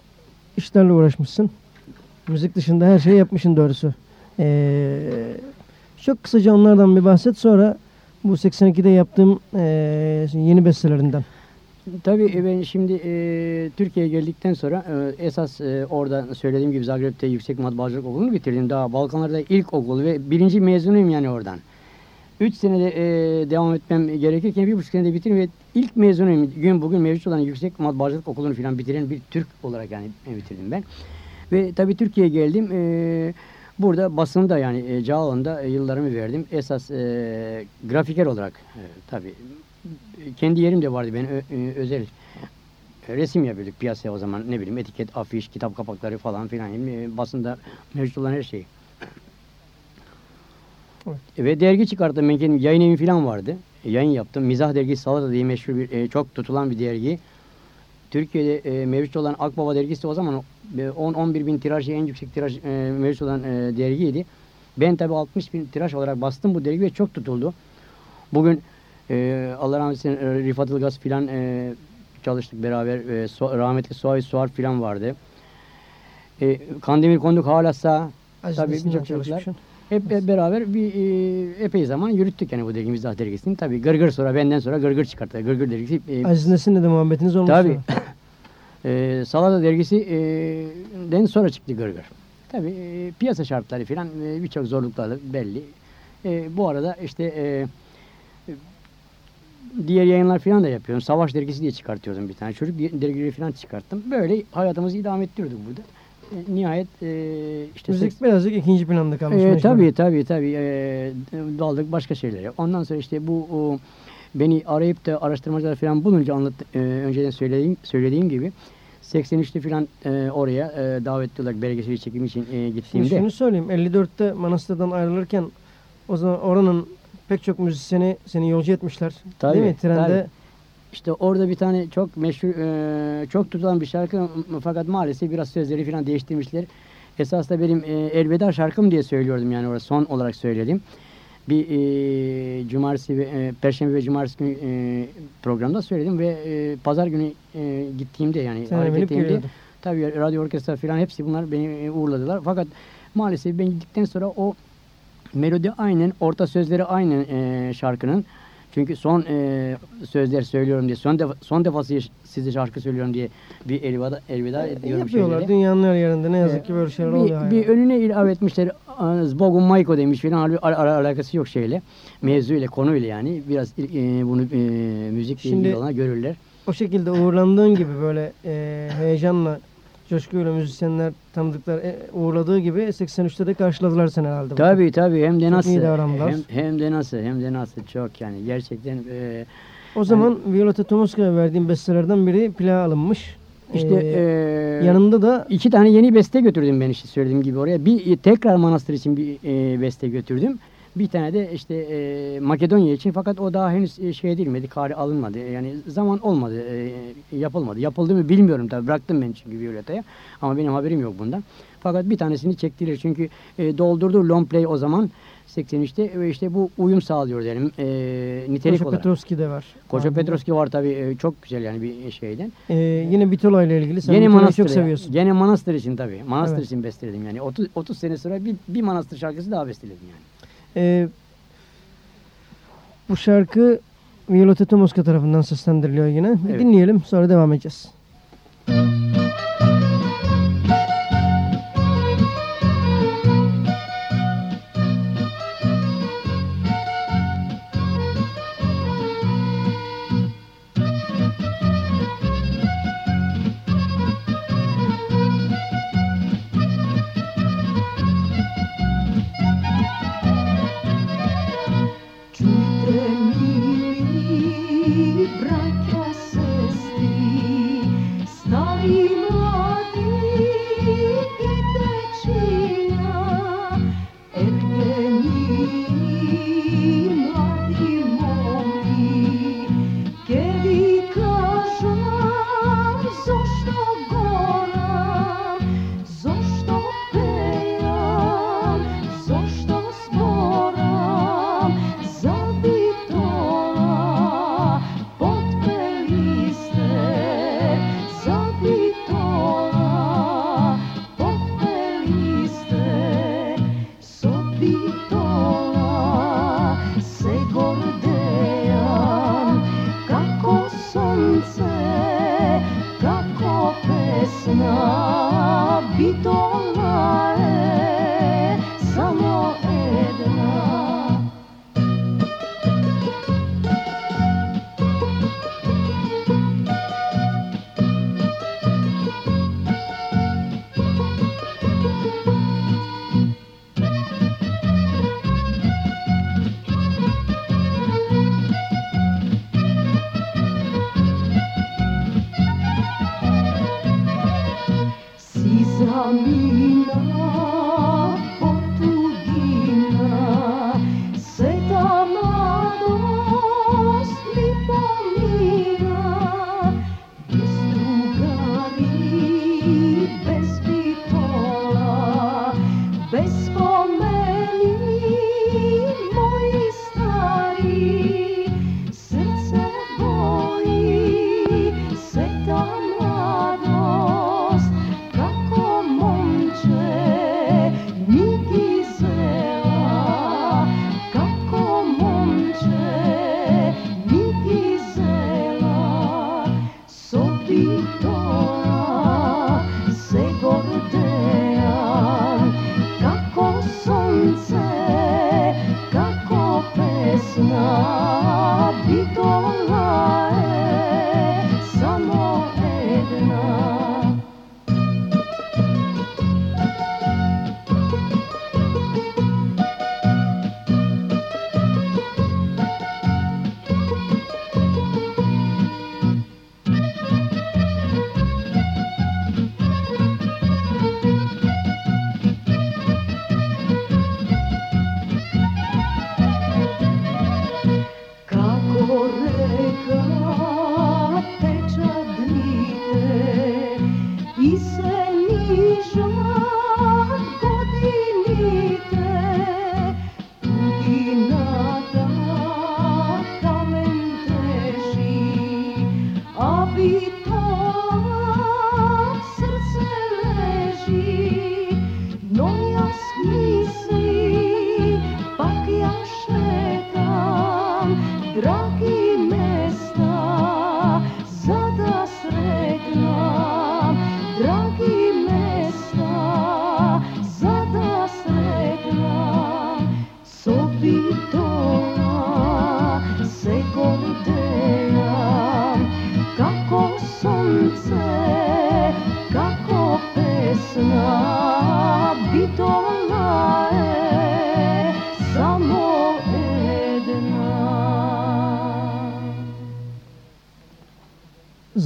işlerle uğraşmışsın. Müzik dışında her şeyi yapmışsın doğrusu. Ee, çok kısaca onlardan bir bahset sonra bu 82'de yaptığım ee, yeni bestelerinden. Tabii e, ben şimdi e, Türkiye'ye geldikten sonra e, esas e, orada söylediğim gibi Zagreb'te yüksek matbaacılık okulunu bitirdim. Daha Balkanlarda ilk okul ve birinci mezunuyum yani oradan. Üç senede e, devam etmem gerekirken bir buçuk senede bitirdim ve ilk mezunuyum. Gün bugün mevcut olan yüksek matbaacılık okulunu falan bitiren bir Türk olarak yani e, bitirdim ben. Ve tabii Türkiye'ye geldim. E, burada basında yani e, Cağaloğlu'nda e, yıllarımı verdim. Esas e, grafiker olarak e, tabii kendi yerim de vardı ben ö- ö- özel e, resim yapıyorduk piyasaya o zaman ne bileyim etiket, afiş, kitap kapakları falan filan e, basında mevcut olan her şey. Evet. Ve dergi çıkarttım ben kendim yayın evi falan vardı. E, yayın yaptım. Mizah dergisi Salata diye meşhur bir e, çok tutulan bir dergi. Türkiye'de e, mevcut olan Akbaba dergisi o zaman e, 10-11 bin tiraj en yüksek tiraj e, mevcut olan e, dergiydi. Ben tabi 60 bin tiraj olarak bastım bu dergi ve çok tutuldu. Bugün e, Allah rahmet eylesin e, Rifat Ilgaz filan e, çalıştık beraber. E, so, rahmetli Suavi Suar filan vardı. E, Kandemir Konduk hala sağ. Tabii Ajanesinden birçok çocuklar. çalışmışsın. Hep beraber bir e, epey zaman yürüttük yani bu dergi Mizah dergisini. Tabii Gırgır sonra benden sonra Gırgır çıkarttı. Gırgır dergisi. E, Aziz Nesin'le de muhabbetiniz olmuş. tabii. e, Salata dergisi e, den sonra çıktı Gırgır. Tabii e, piyasa şartları filan e, birçok zorlukları belli. E, bu arada işte e, diğer yayınlar falan da yapıyorum. Savaş dergisi diye çıkartıyordum bir tane. Çocuk dergileri falan çıkarttım. Böyle hayatımızı idame ettiriyorduk burada. E, nihayet e, işte Müzik seks- birazcık ikinci planda kalmış. mecburen. tabii tabii tabii ee, daldık başka şeylere. Ondan sonra işte bu o, beni arayıp da araştırmacılar falan bulunca anlat, e, önceden söylediğim söylediğim gibi 83'te falan e, oraya e, davetli olarak belgeseli çekimi için e, Şimdi gittiğimde şunu söyleyeyim. 54'te Manastır'dan ayrılırken o zaman oranın pek çok müzisyeni seni yolcu etmişler. Tabii, Değil mi? Trende tabii. İşte orada bir tane çok meşhur e, çok tutulan bir şarkı fakat maalesef biraz sözleri falan değiştirmişler. Esas da benim e, elveda şarkım diye söylüyordum yani orada son olarak söyledim. Bir e, cumartesi ve e, perşembe ve cumartesi günü e, programda söyledim ve e, pazar günü e, gittiğimde yani Sen hareket binip ettiğimde geliyordun. tabii radyo orkestra falan hepsi bunlar beni e, uğurladılar. Fakat maalesef ben gittikten sonra o melodi aynen, orta sözleri aynen e, şarkının. Çünkü son e, sözler söylüyorum diye, son defa, son defa size- şarkı söylüyorum diye bir elveda, elveda E, ediyorum yapıyorlar. şeyleri. Dünyanın her yerinde ne yazık Ee, ki böyle şeyler bir, oluyor. bir hala. önüne ilave etmişler. "Aa, Zbogum Maiko demiş filan. Halbuki al- al- alakası yok şeyle. Mevzuyla, konuyla yani. Biraz e, bunu e, müzikle Şimdi- ilgili olana görürler. O şekilde uğurlandığın gibi böyle e, heyecanla, coşkuyla müzisyenler tanıdıklar e, uğurladığı gibi 83'te de karşıladılar seni herhalde. Tabii tabii hem de Çok nasıl. iyi davrandılar. Hem, hem de nasıl, hem de nasıl çok yani. Gerçekten e, O zaman Violeta Tomaska'ya verdiğim bestelerden biri plağa alınmış. işte Ee, e, yanında da iki tane yeni beste götürdüm ben işte söylediğim gibi oraya. Bir e, tekrar manastır için bir e, beste götürdüm. Bir tane de işte e, Makedonya için fakat o daha henüz e, şey edilmedi, kare alınmadı. Yani zaman olmadı, e, yapılmadı. Yapıldı mı bilmiyorum tabii. Bıraktım ben çünkü Violeta'ya. Ama benim haberim yok bundan. Fakat bir tanesini çektiler çünkü e, doldurdu long play o zaman 83'te ve işte bu uyum sağlıyor yani e, nitelik Koşa olarak. Petrovski de var. Koca Petrovski var tabii e, çok güzel yani bir şeyden. Ee, yine Bitola ile ilgili sen Bitola'yı çok seviyorsun. Gene manastır için tabii. Manastır Evet. için besteledim yani. 30, 30 sene sonra bir, bir manastır şarkısı daha besteledim yani. Ee, bu şarkı Violeta Tomaska tarafından seslendiriliyor yine. Bir Evet. dinleyelim sonra devam edeceğiz.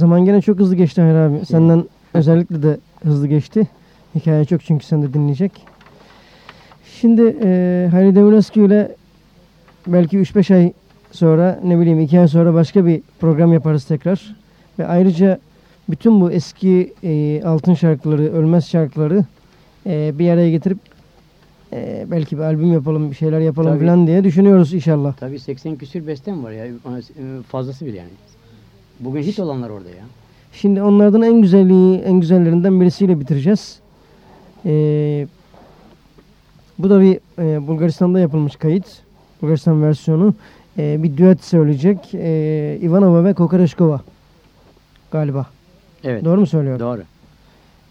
Zaman gene çok hızlı geçti Hayri abi. Senden özellikle de hızlı geçti. Hikaye çok çünkü sen de dinleyecek. Şimdi e, Hayri Demirözkü ile belki 3-5 ay sonra ne bileyim 2 ay sonra başka bir program yaparız tekrar. Ve ayrıca bütün bu eski e, altın şarkıları, ölmez şarkıları e, bir araya getirip e, belki bir albüm yapalım, bir şeyler yapalım Tabii. falan diye düşünüyoruz inşallah. Tabii 80 küsür bestem var ya. Fazlası bile yani. Bugün hit olanlar orada ya. Şimdi onlardan en güzelliği, en güzellerinden birisiyle bitireceğiz. Ee, bu da bir e, Bulgaristan'da yapılmış kayıt. Bulgaristan versiyonu. Ee, bir düet söyleyecek. Ee, Ivanova ve Kokoreşkova galiba. Evet. Doğru mu söylüyorum? Doğru.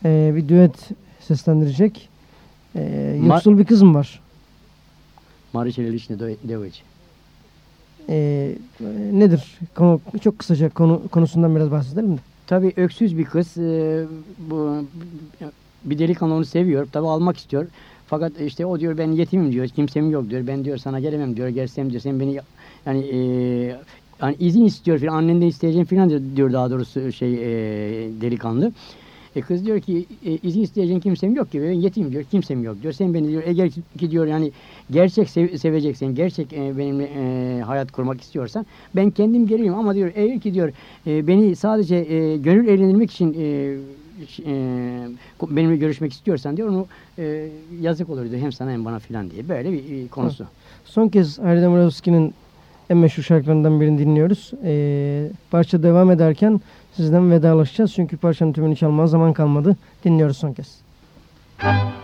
Ee, bir düet seslendirecek. Ee, yoksul bir kız mı var? Marice Liliçne Devic. Ee, nedir? Konu, çok kısaca konu, konusundan biraz bahsedelim de. Tabii öksüz bir kız. e, bu bir delikanlı onu seviyor. Tabii almak istiyor. Fakat işte o diyor ben yetimim diyor. Kimsem yok diyor. Ben diyor sana gelemem diyor. Gelsem diyor sen beni yani e, yani izin istiyor filan annenden isteyeceğim filan diyor daha doğrusu şey e, delikanlı. E kız diyor ki e, izin isteyeceğin kimsem yok ki ben yetimim diyor. Kimsem yok diyor. Sen beni diyor eğer ki diyor yani gerçek sev- seveceksen, gerçek e, benimle e, hayat kurmak istiyorsan ben kendim gelirim ama diyor eğer ki diyor e, beni sadece e, gönül eğlendirmek için e, e, benimle görüşmek istiyorsan diyor onu e, yazık olur diyor hem sana hem bana filan diye böyle bir e, konusu. Son kez Hayri Demirözki'nin en meşhur şarkılarından birini dinliyoruz. Ee, parça devam ederken sizden vedalaşacağız. Çünkü parçanın tümünü çalmaya zaman kalmadı. Dinliyoruz son kez. Thank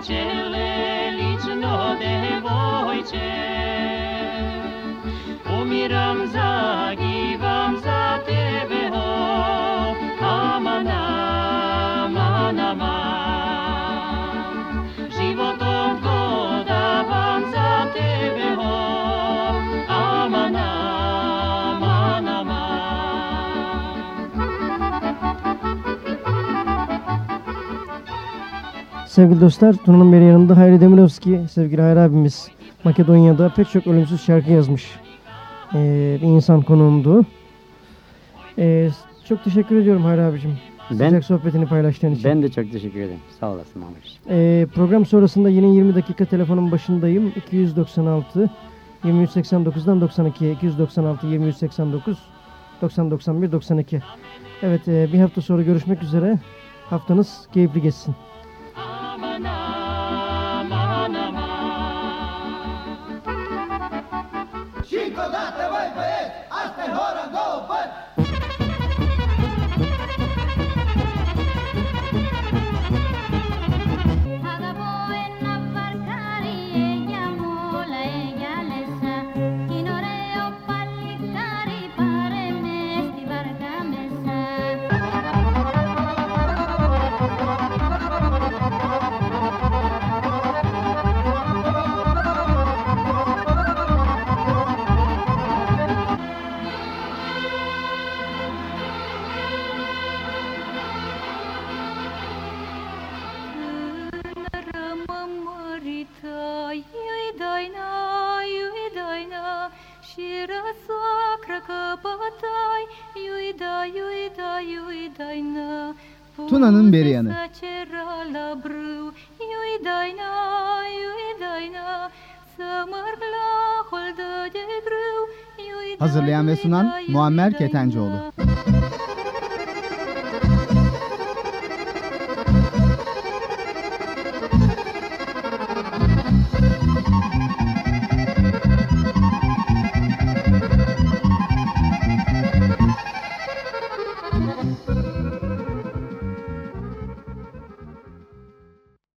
Maričele lično devojče Umiram za Sevgili dostlar, Tuna'nın beri yanında Hayri Demirovski, sevgili Hayri abimiz Makedonya'da pek çok ölümsüz şarkı yazmış ee, bir insan konuğumdu. Ee, çok teşekkür ediyorum Hayri abicim. Ben- Sıcak sohbetini paylaştığın için. Ben de çok teşekkür ederim. Sağ olasın Mahmutciğim. Ee, program sonrasında yine 20 dakika telefonun başındayım. 296 2389'dan 92 296 2389 90 91 92. Evet e, bir hafta sonra görüşmek üzere. Haftanız keyifli geçsin. İui da, Hazırlayan ve sunan Muammer. Ketencoğlu.